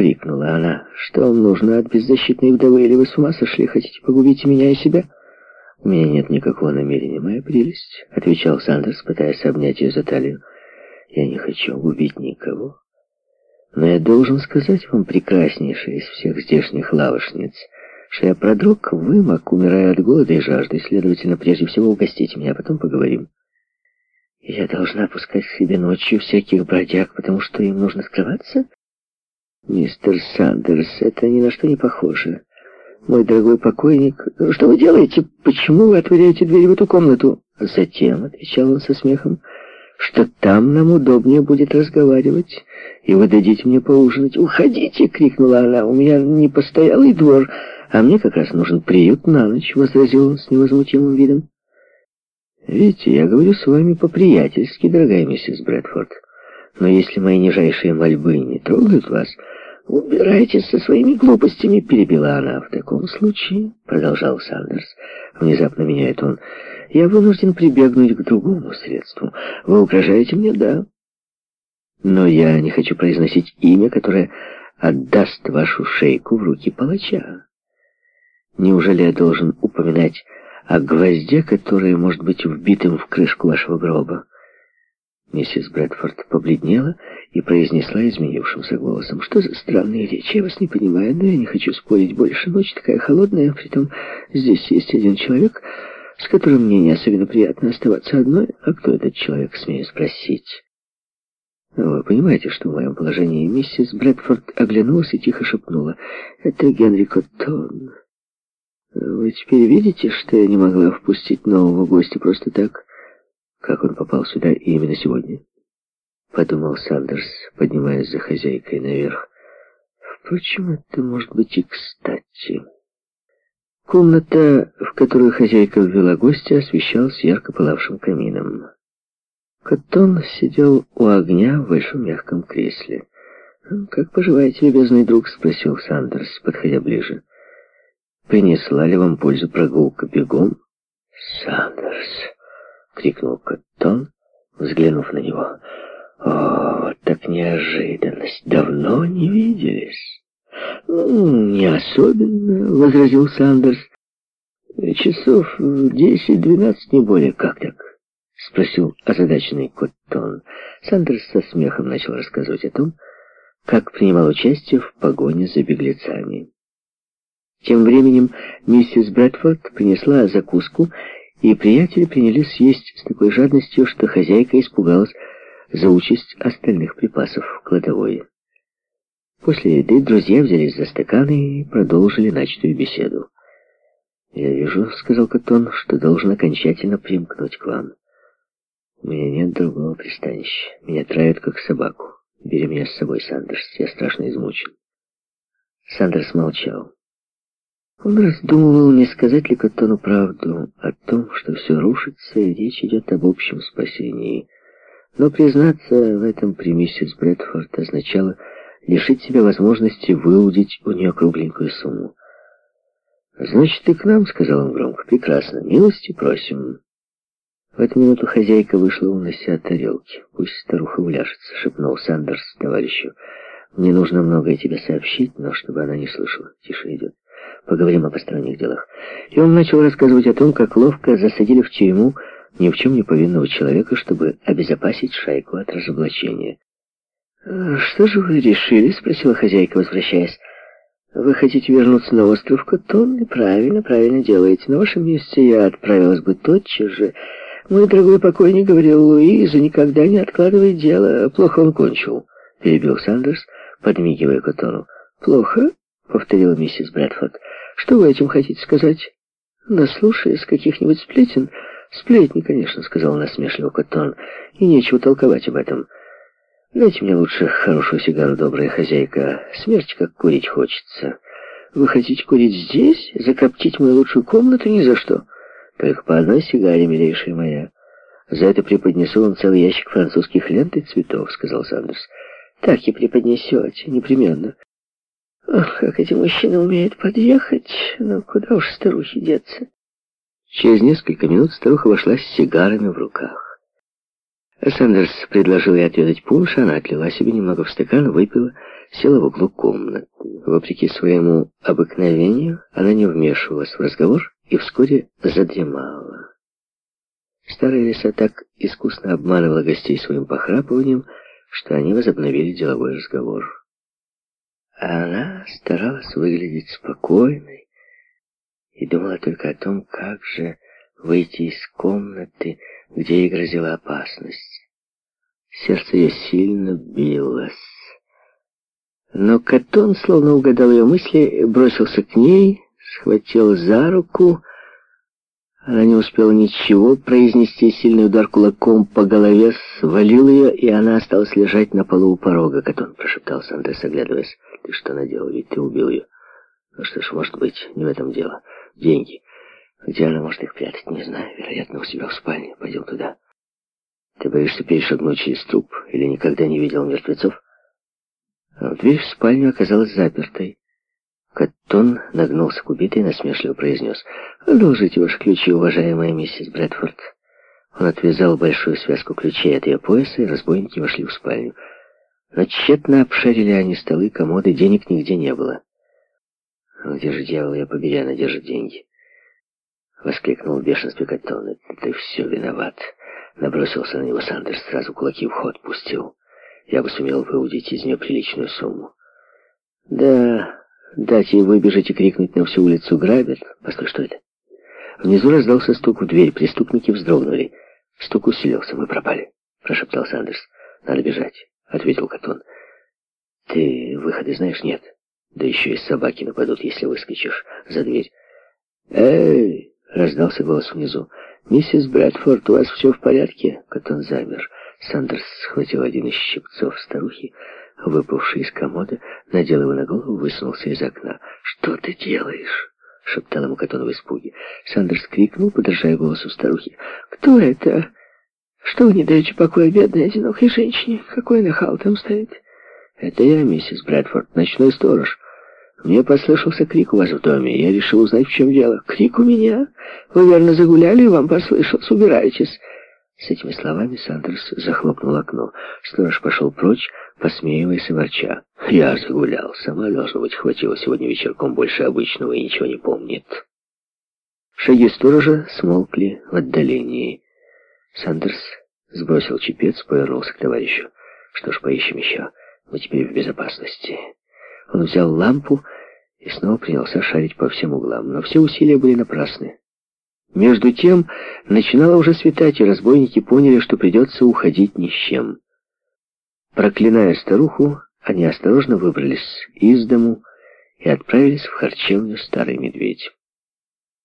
крикнула она. «Что вам нужно от беззащитной вдовы, или вы с ума сошли? Хотите погубить меня и себя?» «У меня нет никакого намерения, моя прелесть», — отвечал Сандерс, пытаясь обнять ее за талию. «Я не хочу губить никого. Но я должен сказать вам, прекраснейшая из всех здешних лавошниц, что я продрог, вымок, умирая от голода и жажды, следовательно, прежде всего угостите меня, а потом поговорим». «Я должна пускать себе ночью всяких бродяг, потому что им нужно скрываться?» «Мистер Сандерс, это ни на что не похоже. Мой дорогой покойник, что вы делаете? Почему вы отворяете дверь в эту комнату?» «Затем», — отвечал он со смехом, — «что там нам удобнее будет разговаривать, и вы дадите мне поужинать». «Уходите!» — крикнула она. «У меня не постоялый двор, а мне как раз нужен приют на ночь», — возразил он с невозмутимым видом. «Видите, я говорю с вами по-приятельски, дорогая миссис Брэдфорд». Но если мои нижайшие мольбы не трогают вас, убирайтесь со своими глупостями, перебила она. В таком случае, продолжал Сандерс, внезапно меняет он, я вынужден прибегнуть к другому средству. Вы угрожаете мне, да. Но я не хочу произносить имя, которое отдаст вашу шейку в руки палача. Неужели я должен упоминать о гвозде, который может быть вбитым в крышку вашего гроба? Миссис Брэдфорд побледнела и произнесла изменившимся голосом. «Что за странные речи? Я вас не понимаю, но я не хочу спорить больше. Ночь такая холодная, притом здесь есть один человек, с которым мне не особенно приятно оставаться одной. А кто этот человек, смею спросить?» «Вы понимаете, что в моем положении миссис Брэдфорд оглянулась и тихо шепнула. Это Генри Коттон. Вы теперь видите, что я не могла впустить нового гостя просто так?» Как он попал сюда именно сегодня? Подумал Сандерс, поднимаясь за хозяйкой наверх. Впрочем, это может быть и кстати. Комната, в которую хозяйка ввела гостя, освещалась ярко пылавшим камином. Каттон сидел у огня в большом мягком кресле. «Как поживаете, любезный друг?» — спросил Сандерс, подходя ближе. «Принесла ли вам пользу прогулка бегом?» «Сандерс!» — крикнул Коттон, взглянув на него. «О, вот так неожиданность! Давно не виделись!» «Ну, не особенно», — возразил Сандерс. «Часов десять-двенадцать, не более. Как так?» — спросил озадаченный Коттон. Сандерс со смехом начал рассказывать о том, как принимал участие в погоне за беглецами. Тем временем миссис Брэдфорд принесла закуску и приятели принялись есть с такой жадностью, что хозяйка испугалась за участь остальных припасов в кладовой. После еды друзья взялись за стаканы и продолжили начатую беседу. «Я вижу, — сказал Катон, — что должен окончательно примкнуть к вам. У меня нет другого пристанища. Меня травят, как собаку. Бери меня с собой, Сандерс. Я страшно измучен». Сандерс молчал. Он раздумывал, не сказать ли Каттону правду о том, что все рушится, и речь идет об общем спасении. Но признаться в этом при миссис Брэдфорд означало лишить себя возможности выудить у нее кругленькую сумму. «Значит, ты к нам?» — сказал он громко. «Прекрасно. Милости просим». В эту минуту хозяйка вышла, унося тарелки. «Пусть старуха уляжется», — шепнул Сандерс товарищу. «Мне нужно многое тебе сообщить, но чтобы она не слышала. Тише идет». Поговорим о посторонних делах. И он начал рассказывать о том, как ловко засадили в тюрьму ни в чем не повинного человека, чтобы обезопасить шайку от разоблачения. «А «Что же вы решили?» — спросила хозяйка, возвращаясь. «Вы хотите вернуться на остров Котон? Правильно, правильно делаете. На вашем месте я отправилась бы тотчас же. Мой дорогой покойник говорил Луиза, никогда не откладывай дело. Плохо он кончил», — перебил Сандерс, подмигивая Котону. «Плохо?» — повторила миссис Брэдфорд. «Что вы этим хотите сказать? Наслушаясь каких-нибудь сплетен?» «Сплетни, конечно», — сказал насмешливо Коттон, — «и нечего толковать об этом. Дайте мне лучше хорошую сигару, добрая хозяйка. Смерть как курить хочется. Вы хотите курить здесь? Закоптить мою лучшую комнату? Ни за что. Только по одной сигаре, милейшая моя. За это преподнесу вам целый ящик французских лент и цветов», — сказал Сандерс. «Так и преподнесете, непременно. Ох, как эти мужчины умеют подъехать, но куда уж старухи деться. Через несколько минут старуха вошла с сигарами в руках. Сандерс предложил ей отведать пунш, она отлила себе немного в стакан, выпила, села в углу комнаты. Вопреки своему обыкновению, она не вмешивалась в разговор и вскоре задремала. Старая лиса так искусно обманывала гостей своим похрапыванием, что они возобновили деловой разговор. А она старалась выглядеть спокойной и думала только о том, как же выйти из комнаты, где ей грозила опасность. Сердце ее сильно билось. Но Катон, словно угадал ее мысли, бросился к ней, схватил за руку. Она не успела ничего произнести, сильный удар кулаком по голове свалил ее, и она осталась лежать на полу у порога. Катон прошептал Сандрес, оглядываясь. «Ты что наделал? Ведь ты убил ее». «Ну что ж, может быть, не в этом дело. Деньги. Где она может их прятать, не знаю. Вероятно, у себя в спальне. Пойдем туда». «Ты боишься перешагнуть через труп или никогда не видел мертвецов?» Дверь в спальню оказалась запертой. Каттон нагнулся к убитой и насмешливо произнес. «Одолжите ваши ключи, уважаемая миссис Брэдфорд». Он отвязал большую связку ключей от ее пояса, и разбойники вошли в спальню. Но тщетно обшарили они столы, комоды, денег нигде не было. «Где же дьявол, я побери, она держит деньги?» Воскликнул в бешенстве Каттон. «Ты все виноват!» Набросился на него Сандерс, сразу кулаки в ход пустил я бы сумел выудить из нее приличную сумму. Да, дать ей выбежать и крикнуть на всю улицу «Грабят!» Постой, что это? Внизу раздался стук в дверь, преступники вздрогнули. Стук усилился, мы пропали, прошептал Сандерс. Надо бежать, ответил Катон. Ты выходы знаешь? Нет. Да еще и собаки нападут, если выскочишь за дверь. Эй! Раздался голос внизу. «Миссис Брэдфорд, у вас все в порядке?» Катон замер. Сандерс схватил один из щипцов старухи, выпавший из комода, надел его на голову, высунулся из окна. «Что ты делаешь?» — шептал ему Катон в испуге. Сандерс крикнул, подражая голосу старухи. «Кто это? Что вы не даете покоя бедной одинокой женщине? Какой нахал там стоит?» «Это я, миссис Брэдфорд, ночной сторож. Мне послышался крик у вас в доме, я решил узнать, в чем дело. Крик у меня? Вы верно загуляли, и вам послышался. Убирайтесь!» С этими словами Сандерс захлопнул окно. Сторож пошел прочь, посмеиваясь и ворча. «Я загулял. Сама, должно быть, хватило сегодня вечерком больше обычного и ничего не помнит». Шаги сторожа смолкли в отдалении. Сандерс сбросил чепец, повернулся к товарищу. «Что ж, поищем еще. Мы теперь в безопасности». Он взял лампу и снова принялся шарить по всем углам, но все усилия были напрасны. Между тем, начинало уже светать, и разбойники поняли, что придется уходить ни с чем. Проклиная старуху, они осторожно выбрались из дому и отправились в харчевню «Старый медведь».